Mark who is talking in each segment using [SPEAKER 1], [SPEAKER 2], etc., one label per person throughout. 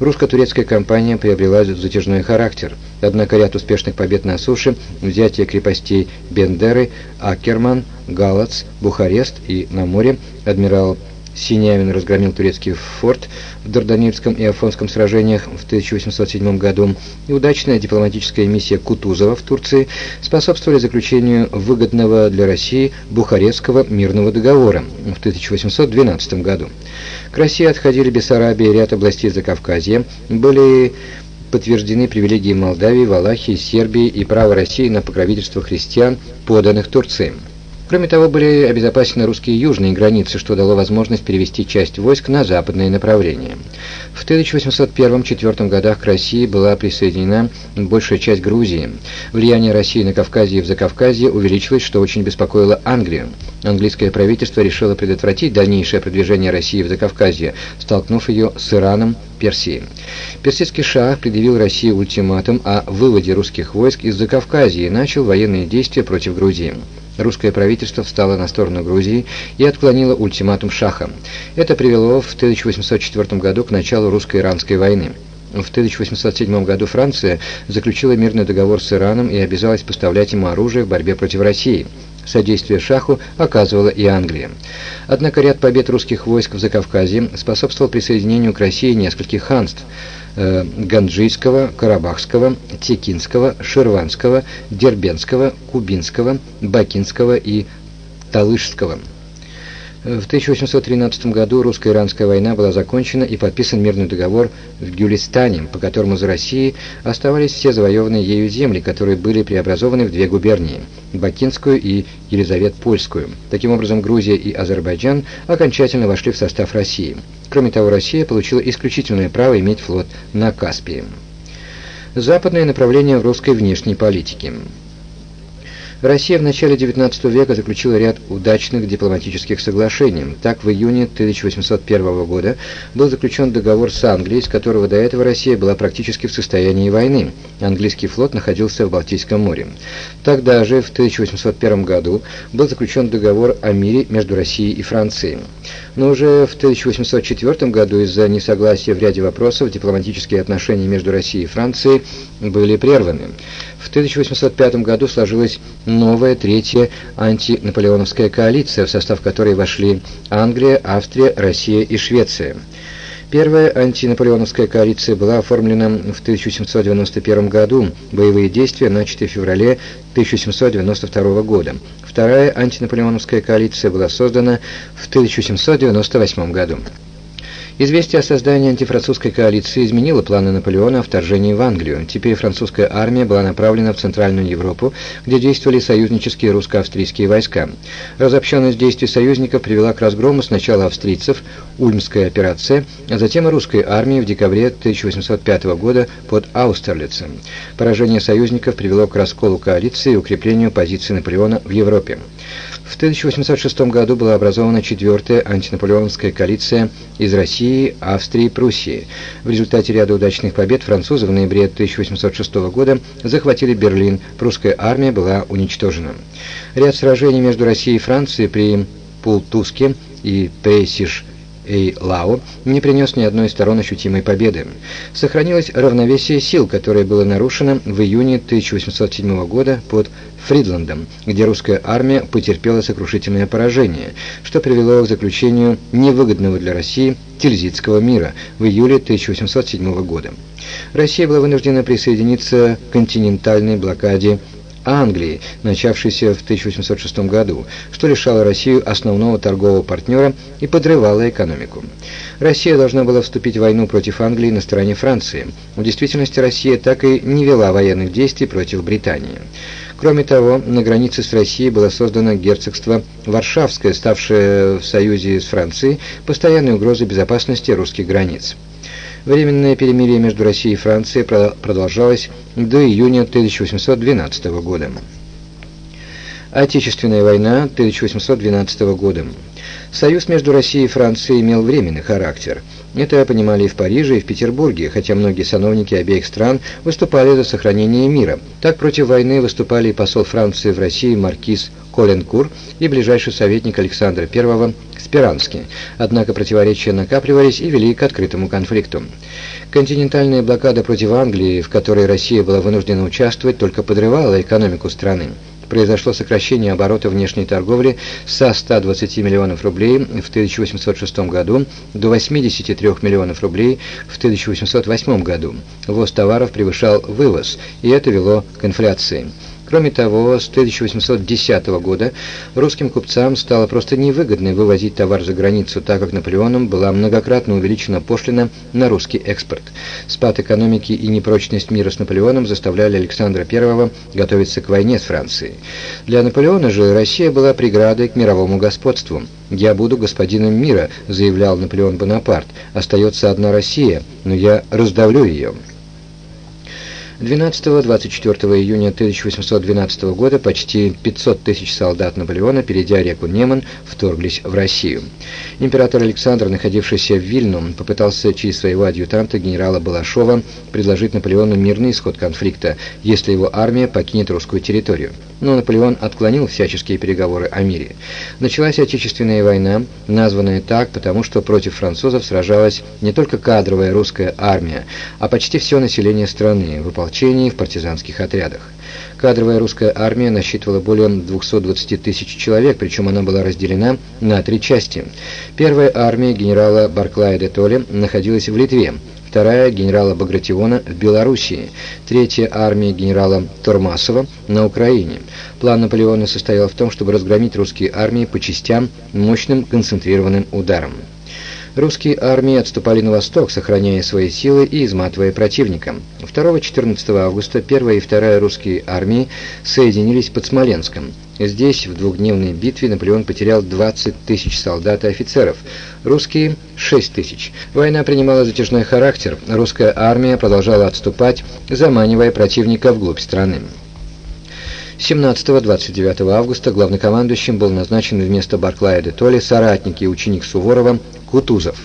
[SPEAKER 1] русско-турецкая кампания приобрела затяжной характер. Однако ряд успешных побед на суше, взятие крепостей Бендеры, Акерман, Галац, Бухарест и на море адмирал Синявин разгромил турецкий форт в Дарданельском и Афонском сражениях в 1807 году, и удачная дипломатическая миссия Кутузова в Турции способствовали заключению выгодного для России Бухарестского мирного договора в 1812 году. К России отходили Бессарабия и ряд областей Закавказья, были подтверждены привилегии Молдавии, Валахии, Сербии и право России на покровительство христиан, поданных Турции. Кроме того, были обезопасены русские южные границы, что дало возможность перевести часть войск на западное направление. В 1801-1804 годах к России была присоединена большая часть Грузии. Влияние России на Кавказе и в Закавказье увеличилось, что очень беспокоило Англию. Английское правительство решило предотвратить дальнейшее продвижение России в Закавказье, столкнув ее с Ираном, Персии. Персидский шах предъявил России ультиматум о выводе русских войск из Закавказья и начал военные действия против Грузии русское правительство встало на сторону Грузии и отклонило ультиматум Шаха. Это привело в 1804 году к началу русско-иранской войны. В 1807 году Франция заключила мирный договор с Ираном и обязалась поставлять ему оружие в борьбе против России. Содействие Шаху оказывала и Англия. Однако ряд побед русских войск в Закавказье способствовал присоединению к России нескольких ханств – э, Ганджийского, Карабахского, Текинского, Ширванского, Дербенского, Кубинского, Бакинского и Талышского. В 1813 году русско-иранская война была закончена и подписан мирный договор в Гюлистане, по которому за Россией оставались все завоеванные ею земли, которые были преобразованы в две губернии – Бакинскую и Елизавет-Польскую. Таким образом, Грузия и Азербайджан окончательно вошли в состав России. Кроме того, Россия получила исключительное право иметь флот на Каспии. Западное направление в русской внешней политике – Россия в начале XIX века заключила ряд удачных дипломатических соглашений. Так, в июне 1801 года был заключен договор с Англией, с которого до этого Россия была практически в состоянии войны. Английский флот находился в Балтийском море. Тогда же, в 1801 году, был заключен договор о мире между Россией и Францией. Но уже в 1804 году из-за несогласия в ряде вопросов дипломатические отношения между Россией и Францией были прерваны. В 1805 году сложилась новая третья антинаполеоновская коалиция, в состав которой вошли Англия, Австрия, Россия и Швеция. Первая антинаполеоновская коалиция была оформлена в 1791 году, боевые действия начаты в феврале 1792 года. Вторая антинаполеоновская коалиция была создана в 1798 году. Известие о создании антифранцузской коалиции изменило планы Наполеона о вторжении в Англию. Теперь французская армия была направлена в Центральную Европу, где действовали союзнические русско-австрийские войска. Разобщенность действий союзников привела к разгрому сначала австрийцев, Ульмская операция, а затем и русской армии в декабре 1805 года под Аустерлицем. Поражение союзников привело к расколу коалиции и укреплению позиций Наполеона в Европе. В 1806 году была образована четвертая антинаполеоновская коалиция из России, Австрии и Пруссии. В результате ряда удачных побед французы в ноябре 1806 года захватили Берлин, прусская армия была уничтожена. Ряд сражений между Россией и Францией при Пултуске и Прейсиш Эйлао не принес ни одной из сторон ощутимой победы. Сохранилось равновесие сил, которое было нарушено в июне 1807 года под Фридландом, где русская армия потерпела сокрушительное поражение, что привело к заключению невыгодного для России Тильзитского мира в июле 1807 года. Россия была вынуждена присоединиться к континентальной блокаде Англии, начавшейся в 1806 году, что лишало Россию основного торгового партнера и подрывало экономику. Россия должна была вступить в войну против Англии на стороне Франции. В действительности Россия так и не вела военных действий против Британии. Кроме того, на границе с Россией было создано герцогство Варшавское, ставшее в союзе с Францией постоянной угрозой безопасности русских границ. Временное перемирие между Россией и Францией продолжалось до июня 1812 года. Отечественная война 1812 года. Союз между Россией и Францией имел временный характер. Это понимали и в Париже, и в Петербурге, хотя многие сановники обеих стран выступали за сохранение мира. Так против войны выступали и посол Франции в России маркиз Коленкур и ближайший советник Александра I Спиранский. Однако противоречия накапливались и вели к открытому конфликту. Континентальная блокада против Англии, в которой Россия была вынуждена участвовать, только подрывала экономику страны произошло сокращение оборота внешней торговли со 120 миллионов рублей в 1806 году до 83 миллионов рублей в 1808 году. Ввоз товаров превышал вывоз, и это вело к инфляции. Кроме того, с 1810 года русским купцам стало просто невыгодно вывозить товар за границу, так как Наполеоном была многократно увеличена пошлина на русский экспорт. Спад экономики и непрочность мира с Наполеоном заставляли Александра I готовиться к войне с Францией. Для Наполеона же Россия была преградой к мировому господству. «Я буду господином мира», — заявлял Наполеон Бонапарт. «Остается одна Россия, но я раздавлю ее». 12-24 июня 1812 года почти 500 тысяч солдат Наполеона, перейдя реку Неман, вторглись в Россию. Император Александр, находившийся в Вильну, попытался через своего адъютанта генерала Балашова предложить Наполеону мирный исход конфликта, если его армия покинет русскую территорию. Но Наполеон отклонил всяческие переговоры о мире. Началась Отечественная война, названная так, потому что против французов сражалась не только кадровая русская армия, а почти все население страны, выполняя ополчении, в партизанских отрядах. Кадровая русская армия насчитывала более 220 тысяч человек, причем она была разделена на три части. Первая армия генерала Барклая де Толли находилась в Литве, вторая генерала Багратиона в Белоруссии, третья армия генерала Тормасова на Украине. План Наполеона состоял в том, чтобы разгромить русские армии по частям мощным концентрированным ударом. Русские армии отступали на восток, сохраняя свои силы и изматывая противника. 2-14 августа 1 и 2 русские армии соединились под Смоленском. Здесь, в двухдневной битве, Наполеон потерял 20 тысяч солдат и офицеров, русские – 6 тысяч. Война принимала затяжной характер, русская армия продолжала отступать, заманивая противника вглубь страны. 17-29 августа главнокомандующим был назначен вместо Барклая де Толли соратник и ученик Суворова Кутузов.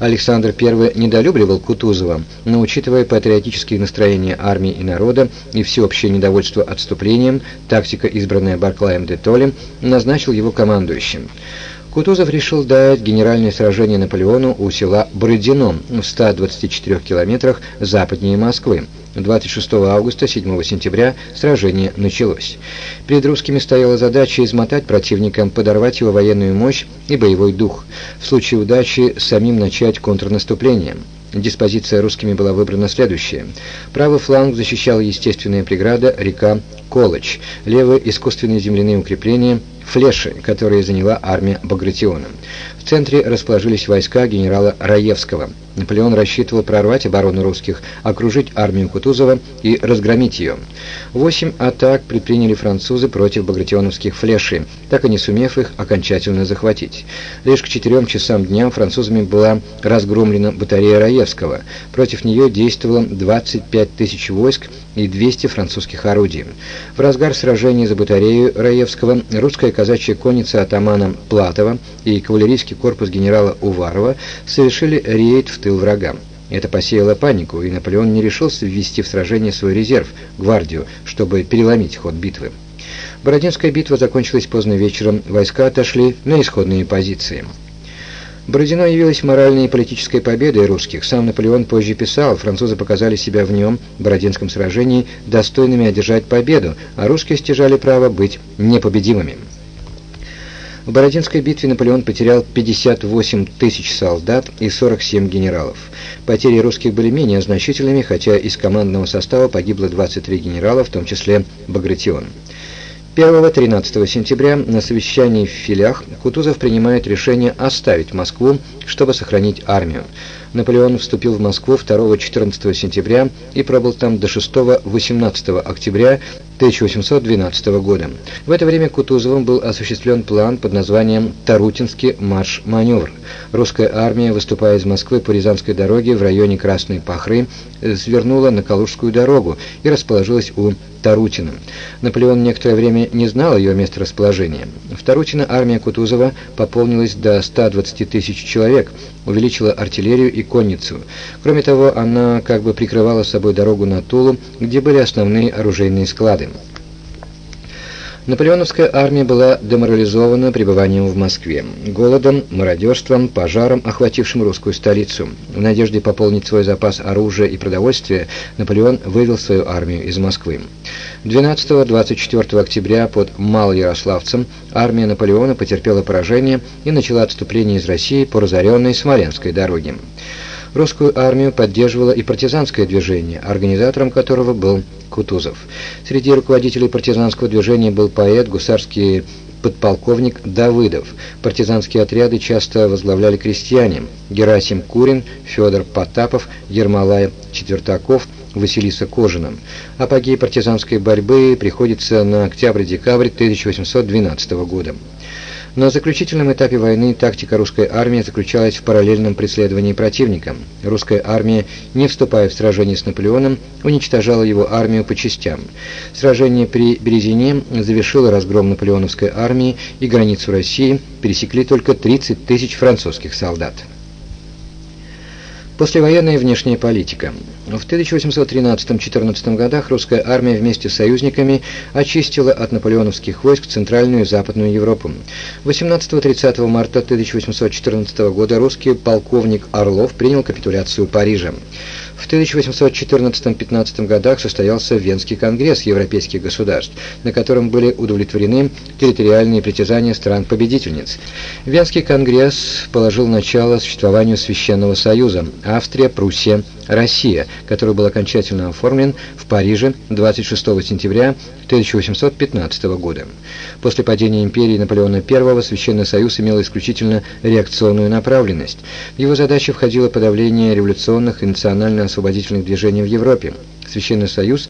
[SPEAKER 1] Александр I недолюбливал Кутузова, но учитывая патриотические настроения армии и народа и всеобщее недовольство отступлением, тактика, избранная Барклаем де Толли, назначил его командующим. Кутузов решил дать генеральное сражение Наполеону у села Бородино в 124 километрах западнее Москвы. 26 августа 7 сентября сражение началось. Перед русскими стояла задача измотать противника, подорвать его военную мощь и боевой дух. В случае удачи самим начать контрнаступление. Диспозиция русскими была выбрана следующая. Правый фланг защищала естественная преграда река Колыч, левый – искусственные земляные укрепления – Флеши, которые заняла армия Багратиона. В центре расположились войска генерала Раевского. Наполеон рассчитывал прорвать оборону русских, окружить армию Кутузова и разгромить ее. Восемь атак предприняли французы против багратионовских флешей, так и не сумев их окончательно захватить. Лишь к четырем часам дня французами была разгромлена батарея Раевского. Против нее действовало 25 тысяч войск и 200 французских орудий. В разгар сражения за батарею Раевского русская казачья конница атамана Платова и кавалерийский корпус генерала Уварова совершили рейд в тыл врага. Это посеяло панику, и Наполеон не решился ввести в сражение свой резерв, гвардию, чтобы переломить ход битвы. Бородинская битва закончилась поздно вечером, войска отошли на исходные позиции. Бородино явилось моральной и политической победой русских. Сам Наполеон позже писал, французы показали себя в нем, в Бородинском сражении, достойными одержать победу, а русские стяжали право быть непобедимыми. В Бородинской битве Наполеон потерял 58 тысяч солдат и 47 генералов. Потери русских были менее значительными, хотя из командного состава погибло 23 генерала, в том числе Багратион. 1-13 сентября на совещании в Филях Кутузов принимает решение оставить Москву, чтобы сохранить армию. Наполеон вступил в Москву 2-14 сентября и пробыл там до 6-18 октября 1812 года. В это время Кутузовым был осуществлен план под названием «Тарутинский марш-маневр». Русская армия, выступая из Москвы по Рязанской дороге в районе Красной Пахры, свернула на Калужскую дорогу и расположилась у Тарутина. Наполеон некоторое время не знал ее месторасположения. В Тарутино армия Кутузова пополнилась до 120 тысяч человек, увеличила артиллерию и конницу. Кроме того, она как бы прикрывала собой дорогу на Тулу, где были основные оружейные склады. Наполеоновская армия была деморализована пребыванием в Москве, голодом, мародерством, пожаром, охватившим русскую столицу. В надежде пополнить свой запас оружия и продовольствия, Наполеон вывел свою армию из Москвы. 12-24 октября под Малоярославцем армия Наполеона потерпела поражение и начала отступление из России по разоренной Смоленской дороге. Русскую армию поддерживало и партизанское движение, организатором которого был Кутузов. Среди руководителей партизанского движения был поэт, гусарский подполковник Давыдов. Партизанские отряды часто возглавляли крестьяне Герасим Курин, Федор Потапов, Ермолай Четвертаков, Василиса Кожина. Апогей партизанской борьбы приходится на октябрь-декабрь 1812 года. На заключительном этапе войны тактика русской армии заключалась в параллельном преследовании противника. Русская армия, не вступая в сражение с Наполеоном, уничтожала его армию по частям. Сражение при Березине завершило разгром наполеоновской армии и границу России пересекли только 30 тысяч французских солдат. Послевоенная внешняя политика. В 1813-14 годах русская армия вместе с союзниками очистила от наполеоновских войск Центральную и Западную Европу. 18-30 марта 1814 года русский полковник Орлов принял капитуляцию Парижа. В 1814-15 годах состоялся Венский конгресс европейских государств, на котором были удовлетворены территориальные притязания стран-победительниц. Венский конгресс положил начало существованию Священного Союза Австрия, Пруссия, Россия, который был окончательно оформлен в Париже 26 сентября 1815 года. После падения империи Наполеона I Священный Союз имел исключительно реакционную направленность. В его задачи входило подавление революционных и национально-освободительных движений в Европе. Священный Союз